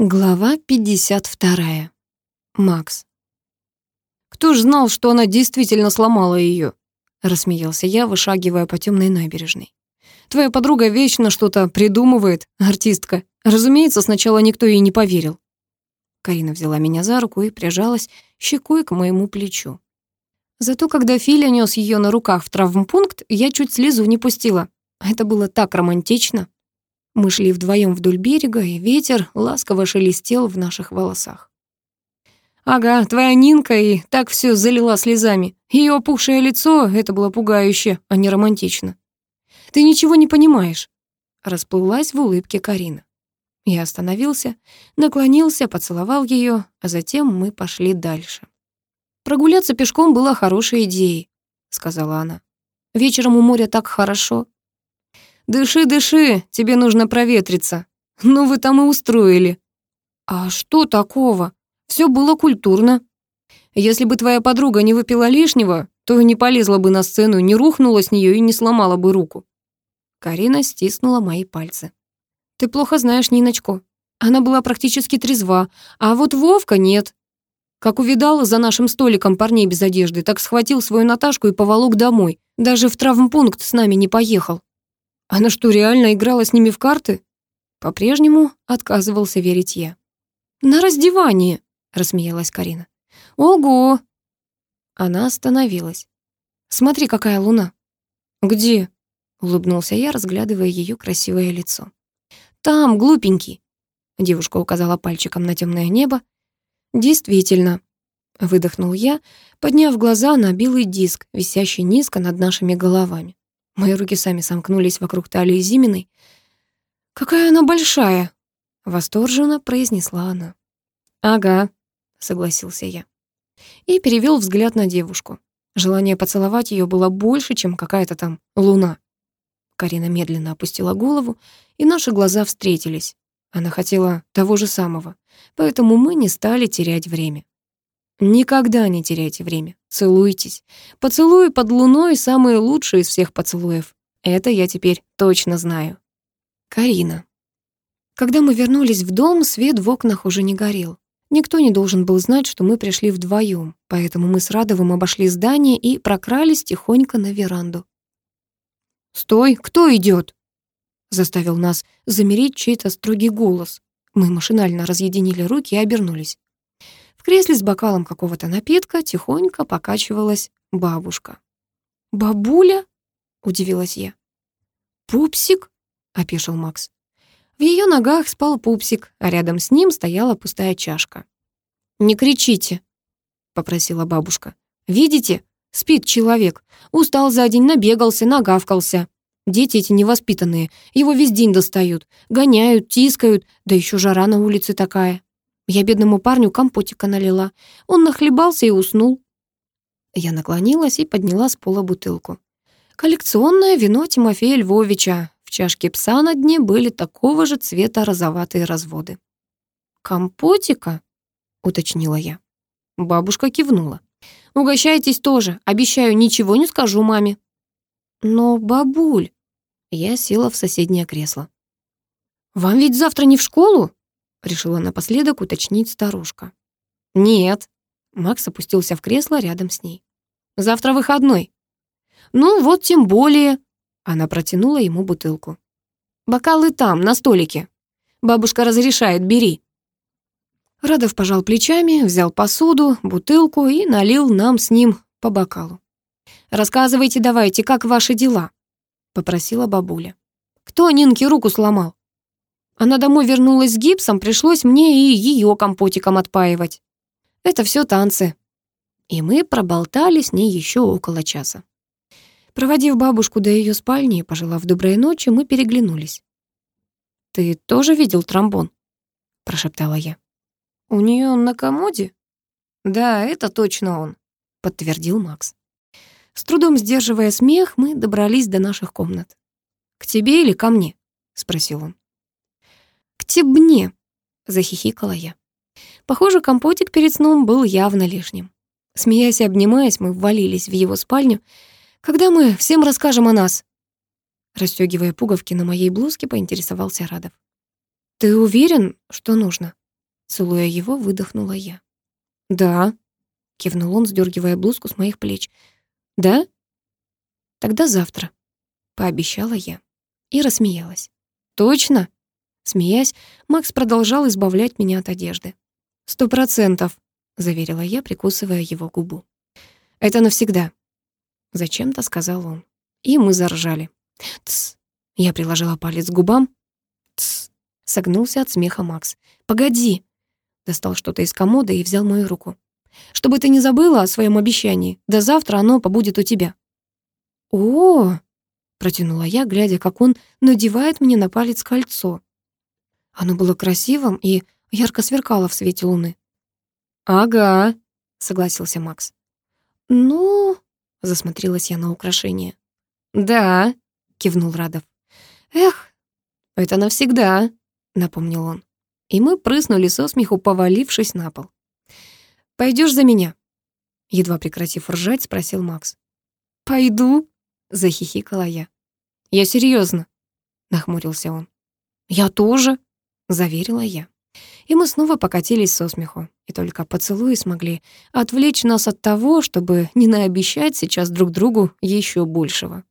Глава 52. Макс. «Кто ж знал, что она действительно сломала ее? рассмеялся я, вышагивая по темной набережной. «Твоя подруга вечно что-то придумывает, артистка. Разумеется, сначала никто ей не поверил». Карина взяла меня за руку и прижалась щекой к моему плечу. Зато когда Филя нес ее на руках в травмпункт, я чуть слезу не пустила. Это было так романтично. Мы шли вдвоем вдоль берега, и ветер ласково шелестел в наших волосах. «Ага, твоя Нинка и так все залила слезами. Ее опухшее лицо — это было пугающе, а не романтично. Ты ничего не понимаешь», — расплылась в улыбке Карина. Я остановился, наклонился, поцеловал ее, а затем мы пошли дальше. «Прогуляться пешком была хорошей идеей», — сказала она. «Вечером у моря так хорошо». «Дыши, дыши, тебе нужно проветриться. Ну вы там и устроили». «А что такого? Все было культурно. Если бы твоя подруга не выпила лишнего, то не полезла бы на сцену, не рухнула с нее и не сломала бы руку». Карина стиснула мои пальцы. «Ты плохо знаешь Ниночку. Она была практически трезва, а вот Вовка нет. Как увидал за нашим столиком парней без одежды, так схватил свою Наташку и поволок домой. Даже в травмпункт с нами не поехал. Она что, реально играла с ними в карты? По-прежнему отказывался верить я. На раздевание, рассмеялась Карина. Ого! Она остановилась. Смотри, какая луна. Где? улыбнулся я, разглядывая ее красивое лицо. Там, глупенький. Девушка указала пальчиком на темное небо. Действительно, выдохнул я, подняв глаза на белый диск, висящий низко над нашими головами. Мои руки сами сомкнулись вокруг талии Зиминой. «Какая она большая!» — восторженно произнесла она. «Ага», — согласился я. И перевел взгляд на девушку. Желание поцеловать ее было больше, чем какая-то там луна. Карина медленно опустила голову, и наши глаза встретились. Она хотела того же самого, поэтому мы не стали терять время. Никогда не теряйте время. Целуйтесь. Поцелуи под луной самые лучшие из всех поцелуев. Это я теперь точно знаю. Карина. Когда мы вернулись в дом, свет в окнах уже не горел. Никто не должен был знать, что мы пришли вдвоем, поэтому мы с Радовым обошли здание и прокрались тихонько на веранду. «Стой, кто идет? заставил нас замереть чей-то строгий голос. Мы машинально разъединили руки и обернулись. Кресле с бокалом какого-то напитка тихонько покачивалась бабушка. «Бабуля?» — удивилась я. «Пупсик?» — опешил Макс. В ее ногах спал пупсик, а рядом с ним стояла пустая чашка. «Не кричите», — попросила бабушка. «Видите? Спит человек. Устал за день, набегался, нагавкался. Дети эти невоспитанные, его весь день достают, гоняют, тискают, да еще жара на улице такая. Я бедному парню компотика налила. Он нахлебался и уснул. Я наклонилась и подняла с пола бутылку. Коллекционное вино Тимофея Львовича. В чашке пса на дне были такого же цвета розоватые разводы. «Компотика?» — уточнила я. Бабушка кивнула. «Угощайтесь тоже. Обещаю, ничего не скажу маме». «Но, бабуль...» Я села в соседнее кресло. «Вам ведь завтра не в школу?» Решила напоследок уточнить старушка. «Нет». Макс опустился в кресло рядом с ней. «Завтра выходной». «Ну вот тем более». Она протянула ему бутылку. «Бокалы там, на столике. Бабушка разрешает, бери». Радов пожал плечами, взял посуду, бутылку и налил нам с ним по бокалу. «Рассказывайте давайте, как ваши дела?» — попросила бабуля. «Кто Нинке руку сломал?» Она домой вернулась с гипсом, пришлось мне и ее компотиком отпаивать. Это все танцы. И мы проболтали с ней еще около часа. Проводив бабушку до ее спальни и пожелав доброй ночи, мы переглянулись. «Ты тоже видел тромбон?» — прошептала я. «У нее на комоде?» «Да, это точно он», — подтвердил Макс. С трудом сдерживая смех, мы добрались до наших комнат. «К тебе или ко мне?» — спросил он. «К тебе!» — захихикала я. Похоже, компотик перед сном был явно лишним. Смеясь и обнимаясь, мы ввалились в его спальню. «Когда мы всем расскажем о нас?» Расстёгивая пуговки на моей блузке, поинтересовался Радов. «Ты уверен, что нужно?» Целуя его, выдохнула я. «Да», — кивнул он, сдергивая блузку с моих плеч. «Да? Тогда завтра», — пообещала я. И рассмеялась. «Точно?» Смеясь, Макс продолжал избавлять меня от одежды. «Сто процентов», — заверила я, прикусывая его губу. «Это навсегда», — зачем-то сказал он. И мы заржали. «Тсс», — я приложила палец к губам. «Тсс», — согнулся от смеха Макс. «Погоди», — достал что-то из комода и взял мою руку. «Чтобы ты не забыла о своем обещании, до завтра оно побудет у тебя». «О!» — протянула я, глядя, как он надевает мне на палец кольцо. Оно было красивым и ярко сверкало в свете луны. «Ага», — согласился Макс. «Ну...» — засмотрелась я на украшение. «Да», — кивнул Радов. «Эх, это навсегда», — напомнил он. И мы прыснули со смеху, повалившись на пол. Пойдешь за меня?» Едва прекратив ржать, спросил Макс. «Пойду», — захихикала я. «Я серьезно, нахмурился он. «Я тоже», заверила я. И мы снова покатились со смеху, и только поцелуи смогли отвлечь нас от того, чтобы не наобещать сейчас друг другу еще большего.